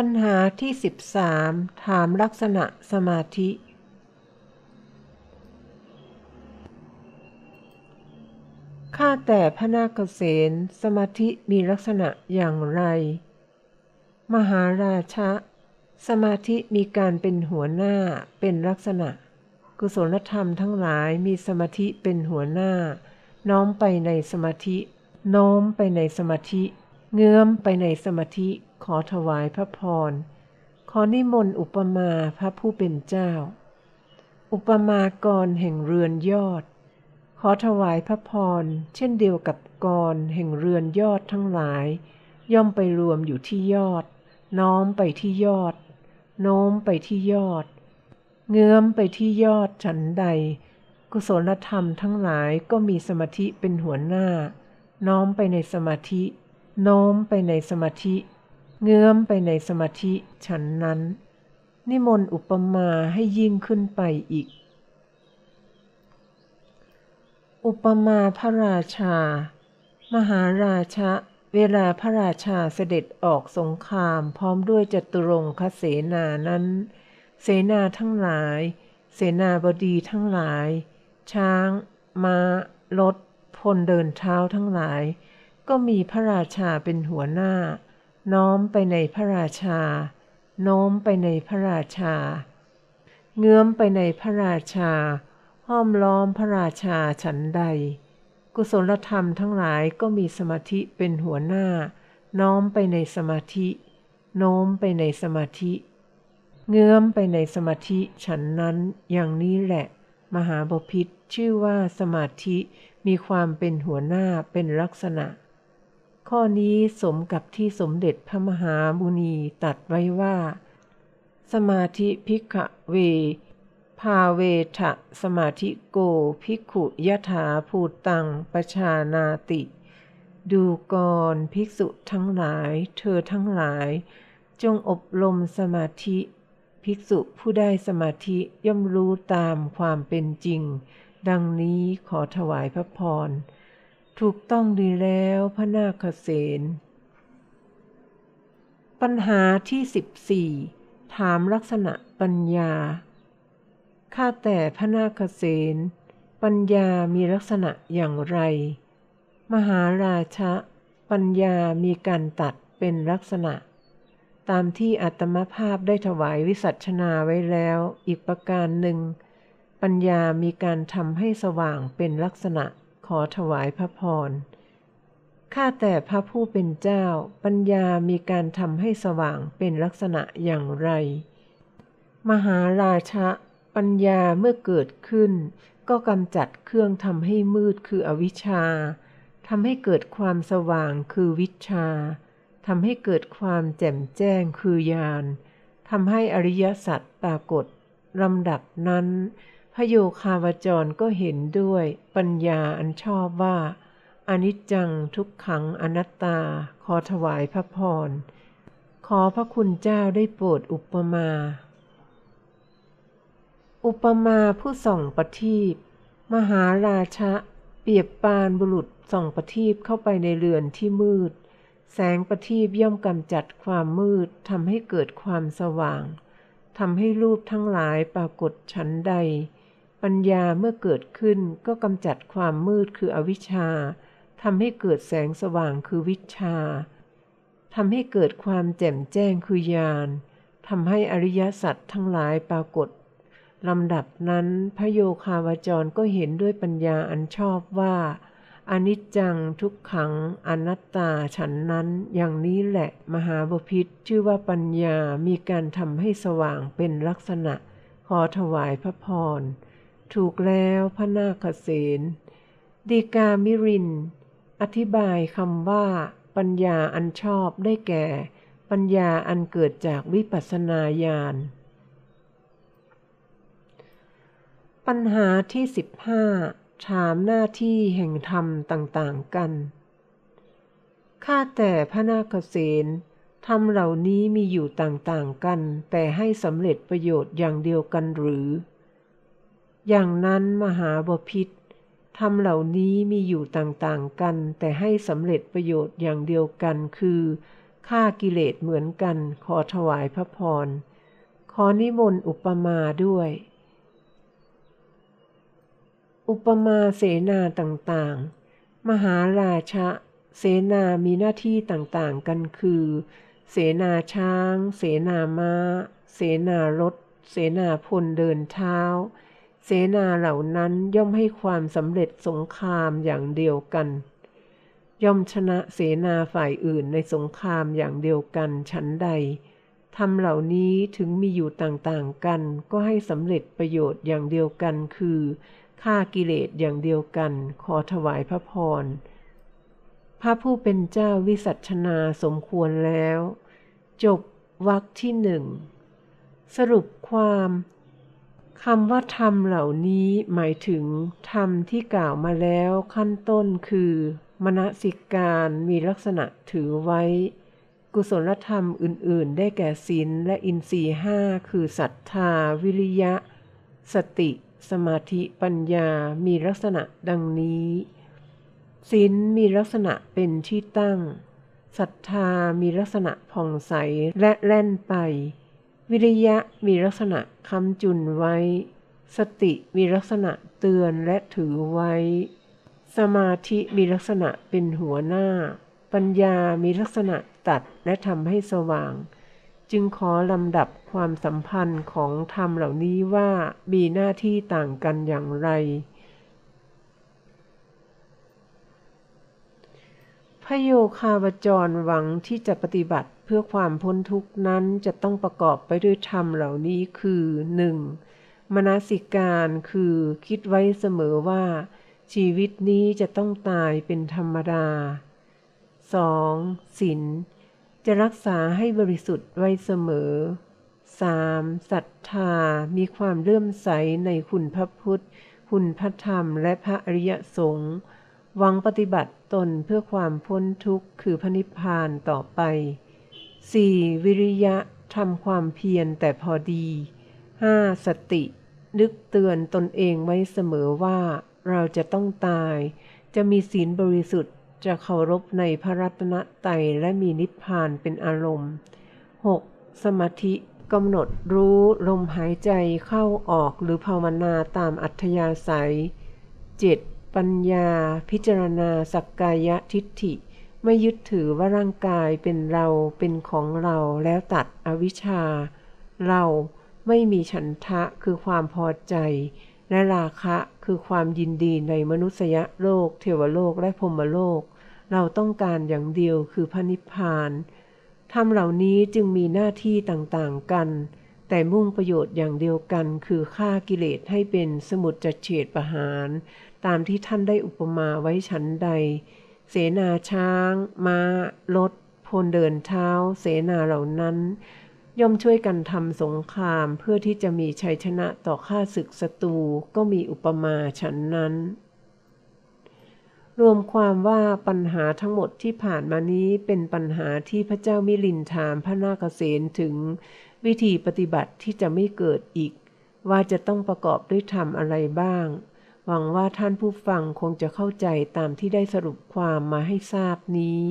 ปัญหาที่ 13 ถามลักษณะสมาธิ ข้าแต่พระนาคเษนสมาธิมีลักษณะอย่างไร มหาราชะ สมาธิมีการเป็นหัวหน้าเป็นลักษณะ กุศลธรรมทั้งหลายมีสมาธิเป็นหัวหน้า น้อมไปในสมาธิ โน้มไปในสมาธิ เงื้อมไปในสมาธิขอถวายพระพร ขอนิมนต์อุปมาพระผู้เป็นเจ้า อุปมากรแห่งเรือนยอด ขอถวายพระพร เช่นเดียวกับกรแห่งเรือนยอดทั้งหลาย ย่อมไปรวมอยู่ที่ยอด น้อมไปที่ยอด โน้มไปที่ยอด เงื้อมไปที่ยอดฉันใด กุศลธรรมทั้งหลายก็มีสมาธิเป็นหัวหน้า น้อมไปในสมาธิ โน้มไปในสมาธิ เงื้อมไปในสมาธิฉันนั้น นิมนต์อุปมาให้ยิ่งขึ้นไปอีก อุปมาพระราชา มหาราชะเวลาพระราชาเสด็จออกสงครามพร้อมด้วยจตุรงคเสนานั้น เสนาทั้งหลาย เสนาบดีทั้งหลาย ช้างมา้ารถพลเดินเท้าทั้งหลาย ก็มีพระราชาเป็นหัวหน้า น้อมไปในพระราชา โน้มไปในพระราชา เงื้อมไปในพระราชา ห้อมล้อมพระราชาฉันใด กุศลธรรมทั้งหลายก็มีสมาธิเป็นหัวหน้า น้อมไปในสมาธิ โน้มไปในสมาธิ เงื้อมไปในสมาธิฉันนั้นอย่างนี้แหละ มหาบพิษชื่อว่าสมาธิมีความเป็นหัวหน้าเป็นลักษณะ ข้อนี้สมกับที่สมเด็จพระมหาบุณีตัดไว้ว่า สมาธิพิกะเว ภาเวทะสมาธิโกภิกขุยถาภูตังปชานาติ ดูกรภิกษุทั้งหลาย เธอทั้งหลาย จงอบรมสมาธิ ภิกษุผู้ได้สมาธิย่อมรู้ตามความเป็นจริง ดังนี้ขอถวายพระพร ถูกต้องดีแล้วพระนาคเษนปัญหาที่สิบสี่ถามลักษณะปัญญา ข้าแต่พระนาคเษนปัญญามีลักษณะอย่างไร มหาราชะ ปัญญามีการตัดเป็นลักษณะ ตามที่อัตมภาพได้ถวายวิสัชนาไว้แล้วอีกประการหนึ่ง ปัญญามีการทำให้สว่างเป็นลักษณะ ขอถวายพระพร ข้าแต่พระผู้เป็นเจ้า ปัญญามีการทำให้สว่างเป็นลักษณะอย่างไร มหาราชะปัญญาเมื่อเกิดขึ้น ก็กำจัดเครื่องทำให้มืดคืออวิชชาทำให้เกิดความสว่างคือวิชาทำให้เกิดความแจ่มแจ้งคือญาณทำให้อริยสัจปรากฏลำดับนั้น พโยคาวจรก็เห็นด้วยปัญญาอันชอบว่าอนิจจังทุกขังอนัตตา ขอถวายพระพร ขอพระคุณเจ้าได้โปรดอุปมา อุปมาผู้ส่องประทีปมหาราชะ เปรียบปานบุรุษส่องประทีปเข้าไปในเรือนที่มืด แสงประทีปย่อมกำจัดความมืดทำให้เกิดความสว่างทำให้รูปทั้งหลายปรากฏชั้นใด ปัญญาเมื่อเกิดขึ้นก็กำจัดความมืดคืออวิชชาทำให้เกิดแสงสว่างคือวิชาทำให้เกิดความแจ่มแจ้งคือญาณทำให้อริยสัจทั้งหลายปรากฏลำดับนั้นพระโยคาวจรก็เห็นด้วยปัญญาอันชอบว่า อนิจจังทุกขังอนัตตาฉันนั้น อย่างนี้แหละมหาบพิษชื่อว่าปัญญามีการทำให้สว่างเป็นลักษณะ ขอถวายพระพร ถูกแล้วพระนาคเษนดีกามิริน อธิบายคำว่า ปัญญาอันชอบได้แก่ ปัญญาอันเกิดจากวิปัสสนาญาณปัญหาที่สิบห้าถามหน้าที่แห่งธรรมต่างๆกัน ข้าแต่พระนาคเษนธรรมเหล่านี้มีอยู่ต่างๆกัน แต่ให้สำเร็จประโยชน์อย่างเดียวกันหรือ อย่างนั้นมหาบพิษธรรมเหล่านี้มีอยู่ต่างๆกัน แต่ให้สำเร็จประโยชน์อย่างเดียวกันคือฆ่ากิเลสเหมือนกัน ขอถวายพระพร ขอนิมนต์อุปมาด้วย อุปมาเสนาต่างๆ มหาราชะเสนามีหน้าที่ต่างๆกันคือ เสนาช้าง เสนามา้า เสนารถ เสนาพลเดินเท้า เสนาเหล่านั้นย่อมให้ความสำเร็จสงครามอย่างเดียวกัน ย่อมชนะเสนาฝ่ายอื่นในสงครามอย่างเดียวกันชั้นใดทำเหล่านี้ถึงมีอยู่ต่างๆกัน ก็ให้สำเร็จประโยชน์อย่างเดียวกันคือฆ่ากิเลสอย่างเดียวกัน ขอถวายพระพร พระผู้เป็นเจ้าวิสัชนาสมควรแล้ว จบวรรคที่หนึ่ง สรุปความ คำว่าธรรมเหล่านี้หมายถึงธรรมที่กล่าวมาแล้วขั้นต้นคือ มณสิการมีลักษณะถือไว้ กุศลธรรมอื่น ๆ ได้แก่ศีลและอินทรีย์ห้าคือศรัทธา วิริยะ สติ สมาธิปัญญามีลักษณะดังนี้ศีลมีลักษณะเป็นที่ตั้งศรัทธามีลักษณะผ่องใสและแล่นไป วิริยะมีลักษณะคำจุนไว้ สติมีลักษณะเตือนและถือไว้ สมาธิมีลักษณะเป็นหัวหน้า ปัญญามีลักษณะตัดและทำให้สว่าง จึงขอลำดับความสัมพันธ์ของธรรมเหล่านี้ว่ามีหน้าที่ต่างกันอย่างไร พโยคาวจรหวังที่จะปฏิบัติ เพื่อความพ้นทุกข์นั้นจะต้องประกอบไปด้วยธรรมเหล่านี้คือ 1. มนสิการคือคิดไว้เสมอว่า ชีวิตนี้จะต้องตายเป็นธรรมดา 2. ศีลจะรักษาให้บริสุทธิ์ไว้เสมอ 3. ศรัทธามีความเลื่อมใสในคุณพระพุทธ คุณพระธรรมและพระอริยสงฆ์หวังปฏิบัติตนเพื่อความพ้นทุกข์คือพระนิพพานต่อไป 4. วิริยะทำความเพียรแต่พอดี 5. สติ นึกเตือนตนเองไว้เสมอว่า เราจะต้องตาย จะมีศีลบริสุทธิ์ จะเคารพในพระรัตนตรัยและมีนิพพานเป็นอารมณ์ 6. สมาธิกำหนดรู้ลมหายใจเข้าออกหรือภาวนาตามอัธยาศัย 7. ปัญญา พิจารณาสักกายทิฏฐิ ไม่ยึดถือว่าร่างกายเป็นเราเป็นของเราแล้วตัดอวิชชา เราไม่มีฉันทะคือความพอใจ และราคะคือความยินดีในมนุษยโลก เทวโลกและพรมโลก เราต้องการอย่างเดียวคือพระนิพพานธรรมเหล่านี้จึงมีหน้าที่ต่างๆกัน แต่มุ่งประโยชน์อย่างเดียวกันคือฆ่ากิเลสให้เป็นสมุดจเฉดประหาร ตามที่ท่านได้อุปมาไว้ชั้นใด เสนาช้างม้า รถ พลเดินเท้า เสนาเหล่านั้น ย่อมช่วยกันทำสงครามเพื่อที่จะมีชัยชนะต่อข้าศึกศัตรูก็มีอุปมาฉันนั้น รวมความว่าปัญหาทั้งหมดที่ผ่านมานี้เป็นปัญหาที่พระเจ้ามิลินถามพระนาคเษนถึงวิธีปฏิบัติที่จะไม่เกิดอีก ว่าจะต้องประกอบด้วยธรรมอะไรบ้าง หวังว่าท่านผู้ฟังคงจะเข้าใจตามที่ได้สรุปความมาให้ทราบนี้